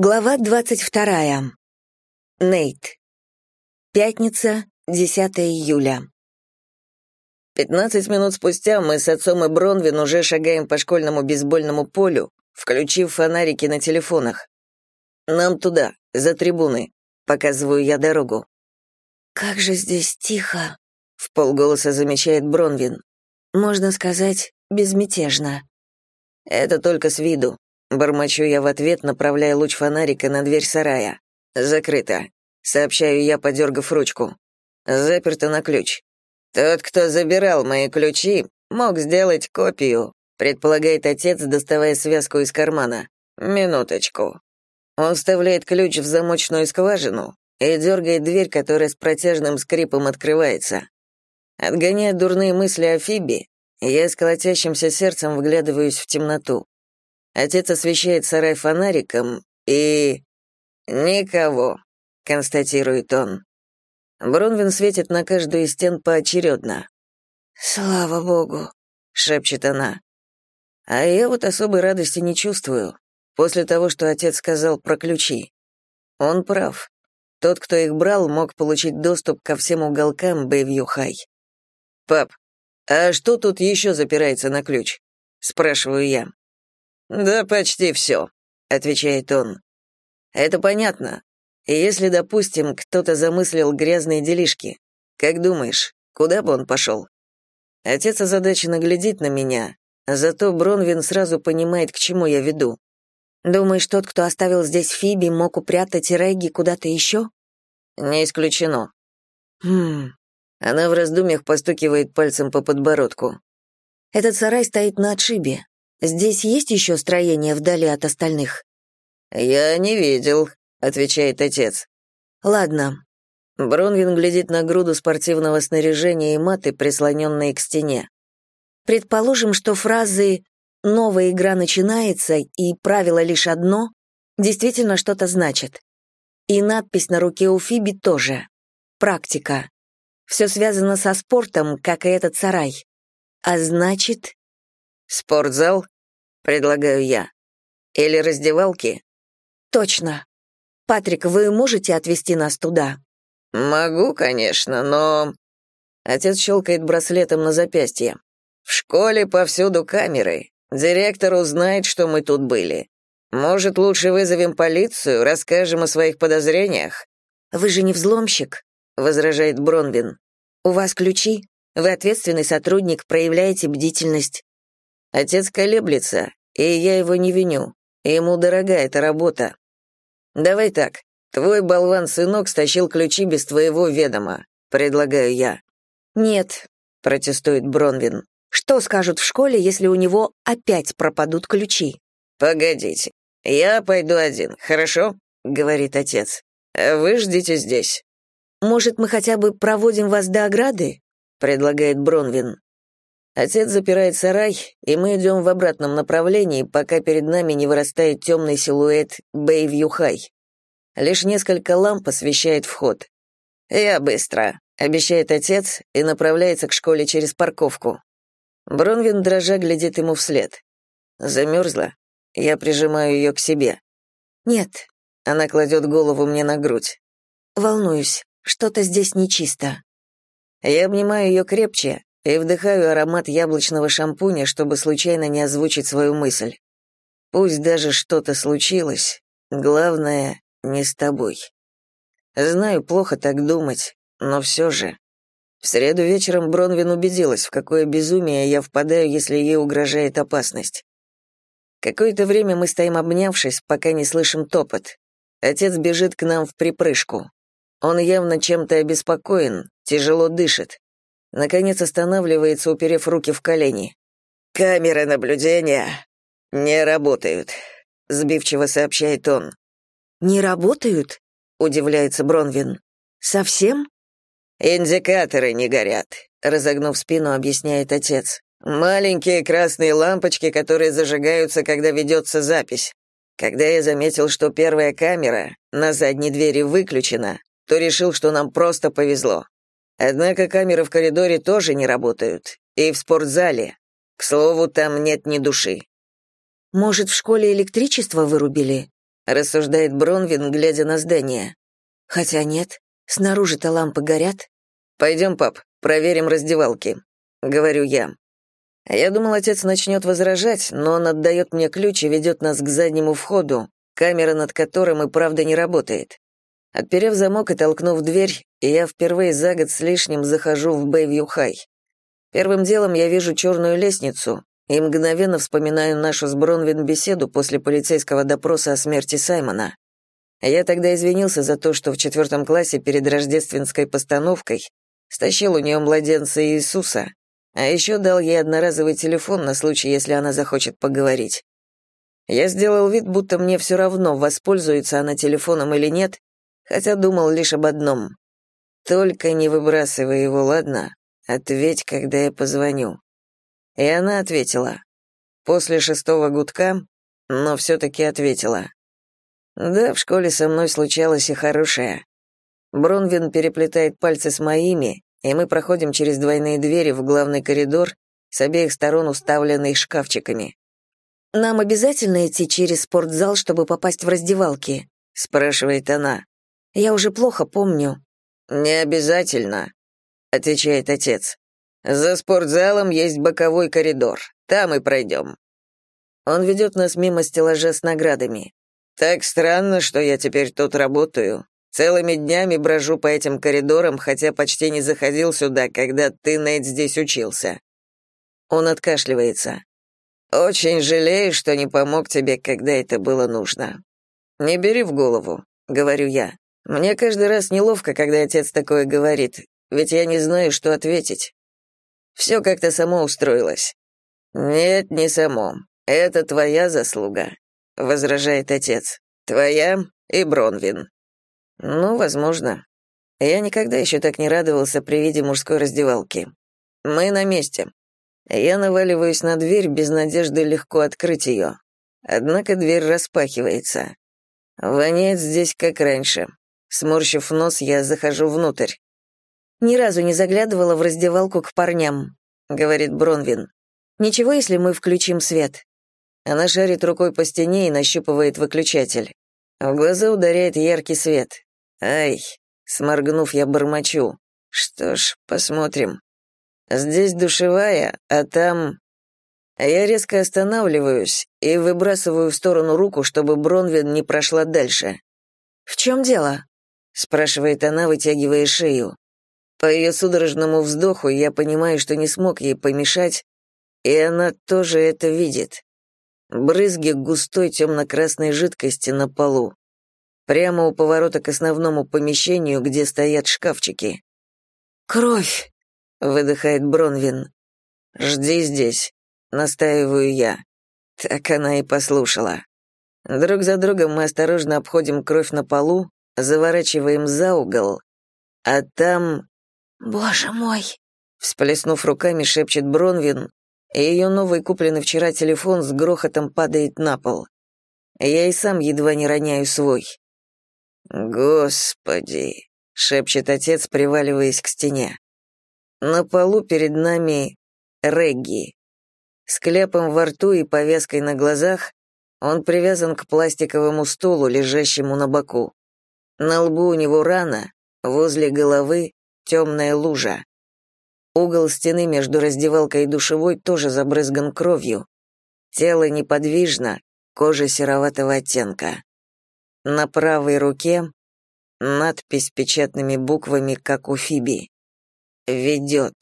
Глава 22. Нейт. Пятница, 10 июля. Пятнадцать минут спустя мы с отцом и Бронвин уже шагаем по школьному бейсбольному полю, включив фонарики на телефонах. Нам туда, за трибуны. Показываю я дорогу. «Как же здесь тихо», — в полголоса замечает Бронвин. «Можно сказать, безмятежно». «Это только с виду. Бормочу я в ответ, направляя луч фонарика на дверь сарая. «Закрыто», — сообщаю я, подергав ручку. «Заперто на ключ. Тот, кто забирал мои ключи, мог сделать копию», — предполагает отец, доставая связку из кармана. «Минуточку». Он вставляет ключ в замочную скважину и дергает дверь, которая с протяжным скрипом открывается. Отгоняя дурные мысли о Фиби, я с колотящимся сердцем вглядываюсь в темноту. Отец освещает сарай фонариком и... «Никого», — констатирует он. Бронвин светит на каждую из стен поочередно. «Слава богу», — шепчет она. А я вот особой радости не чувствую, после того, что отец сказал про ключи. Он прав. Тот, кто их брал, мог получить доступ ко всем уголкам Бэйвью-Хай. «Пап, а что тут еще запирается на ключ?» — спрашиваю я. «Да почти все», — отвечает он. «Это понятно. И если, допустим, кто-то замыслил грязные делишки, как думаешь, куда бы он пошел?» Отец озадаченно глядит на меня, зато Бронвин сразу понимает, к чему я веду. «Думаешь, тот, кто оставил здесь Фиби, мог упрятать Регги куда-то еще?» «Не исключено». «Хм...» Она в раздумьях постукивает пальцем по подбородку. «Этот сарай стоит на отшибе. Здесь есть еще строение вдали от остальных?» «Я не видел», — отвечает отец. «Ладно». Бронвин глядит на груду спортивного снаряжения и маты, прислоненные к стене. «Предположим, что фразы «новая игра начинается» и «правило лишь одно» действительно что-то значат. И надпись на руке у Фиби тоже. Практика. Все связано со спортом, как и этот сарай. А значит, «Спортзал?» — предлагаю я. «Или раздевалки?» «Точно. Патрик, вы можете отвезти нас туда?» «Могу, конечно, но...» Отец щелкает браслетом на запястье. «В школе повсюду камеры. Директор узнает, что мы тут были. Может, лучше вызовем полицию, расскажем о своих подозрениях?» «Вы же не взломщик», — возражает Бронвин. «У вас ключи. Вы ответственный сотрудник, проявляете бдительность. Отец колеблется, и я его не виню. Ему дорога эта работа. Давай так, твой болван-сынок стащил ключи без твоего ведома, предлагаю я. Нет, протестует Бронвин. Что скажут в школе, если у него опять пропадут ключи? Погодите, я пойду один, хорошо? говорит отец. Вы ждите здесь. Может, мы хотя бы проводим вас до ограды? предлагает Бронвин. Отец запирает сарай, и мы идем в обратном направлении, пока перед нами не вырастает темный силуэт Бэйвью-Хай. Лишь несколько ламп освещает вход. «Я быстро», — обещает отец и направляется к школе через парковку. Бронвин дрожа глядит ему вслед. Замерзла. Я прижимаю ее к себе. «Нет». Она кладет голову мне на грудь. «Волнуюсь. Что-то здесь нечисто». Я обнимаю ее крепче, и вдыхаю аромат яблочного шампуня, чтобы случайно не озвучить свою мысль. Пусть даже что-то случилось, главное, не с тобой. Знаю, плохо так думать, но все же. В среду вечером Бронвин убедилась, в какое безумие я впадаю, если ей угрожает опасность. Какое-то время мы стоим обнявшись, пока не слышим топот. Отец бежит к нам в припрыжку. Он явно чем-то обеспокоен, тяжело дышит. Наконец останавливается, уперев руки в колени. «Камеры наблюдения не работают», — сбивчиво сообщает он. «Не работают?» — удивляется Бронвин. «Совсем?» «Индикаторы не горят», — разогнув спину, объясняет отец. «Маленькие красные лампочки, которые зажигаются, когда ведется запись. Когда я заметил, что первая камера на задней двери выключена, то решил, что нам просто повезло. Однако камеры в коридоре тоже не работают. И в спортзале. К слову, там нет ни души. Может, в школе электричество вырубили? рассуждает Бронвин, глядя на здание. Хотя нет, снаружи-то лампы горят. Пойдем, пап, проверим раздевалки, говорю я. Я думал, отец начнет возражать, но он отдает мне ключ и ведет нас к заднему входу, камера над которым и правда не работает. Отперев замок и толкнув дверь, я впервые за год с лишним захожу в Бэйвью Хай. Первым делом я вижу черную лестницу и мгновенно вспоминаю нашу с Бронвин беседу после полицейского допроса о смерти Саймона. Я тогда извинился за то, что в четвертом классе перед рождественской постановкой стащил у нее младенца Иисуса, а еще дал ей одноразовый телефон на случай, если она захочет поговорить. Я сделал вид, будто мне все равно, воспользуется она телефоном или нет, хотя думал лишь об одном. «Только не выбрасывай его, ладно? Ответь, когда я позвоню». И она ответила. После шестого гудка, но все-таки ответила. Да, в школе со мной случалось и хорошее. Бронвин переплетает пальцы с моими, и мы проходим через двойные двери в главный коридор, с обеих сторон уставленный шкафчиками. «Нам обязательно идти через спортзал, чтобы попасть в раздевалки?» — спрашивает она. «Я уже плохо помню». «Не обязательно», — отвечает отец. «За спортзалом есть боковой коридор. Там и пройдем». Он ведет нас мимо стеллажа с наградами. «Так странно, что я теперь тут работаю. Целыми днями брожу по этим коридорам, хотя почти не заходил сюда, когда ты, Нейт, здесь учился». Он откашливается. «Очень жалею, что не помог тебе, когда это было нужно». «Не бери в голову», — говорю я. «Мне каждый раз неловко, когда отец такое говорит, ведь я не знаю, что ответить. Все как-то само устроилось». «Нет, не само. Это твоя заслуга», — возражает отец. «Твоя и Бронвин». Ну, возможно. Я никогда еще так не радовался при виде мужской раздевалки. Мы на месте. Я наваливаюсь на дверь без надежды легко открыть ее. Однако дверь распахивается. Воняет здесь как раньше. Сморщив нос, я захожу внутрь. «Ни разу не заглядывала в раздевалку к парням», — говорит Бронвин. «Ничего, если мы включим свет?» Она шарит рукой по стене и нащупывает выключатель. В глаза ударяет яркий свет. Ай, сморгнув, я бормочу. Что ж, посмотрим. Здесь душевая, а там... Я резко останавливаюсь и выбрасываю в сторону руку, чтобы Бронвин не прошла дальше. «В чем дело?» — спрашивает она, вытягивая шею. По ее судорожному вздоху я понимаю, что не смог ей помешать, и она тоже это видит. Брызги густой темно-красной жидкости на полу прямо у поворота к основному помещению, где стоят шкафчики. «Кровь!» — выдыхает Бронвин. «Жди здесь», — настаиваю я. Так она и послушала. Друг за другом мы осторожно обходим кровь на полу, заворачиваем за угол, а там... «Боже мой!» Всплеснув руками, шепчет Бронвин, и ее новый купленный вчера телефон с грохотом падает на пол. Я и сам едва не роняю свой. «Господи!» — шепчет отец, приваливаясь к стене. На полу перед нами Регги. С кляпом во рту и повязкой на глазах он привязан к пластиковому стулу, лежащему на боку. На лбу у него рана, возле головы темная лужа. Угол стены между раздевалкой и душевой тоже забрызган кровью. Тело неподвижно, кожа сероватого оттенка. На правой руке надпись печатными буквами, как у Фиби. «Ведет».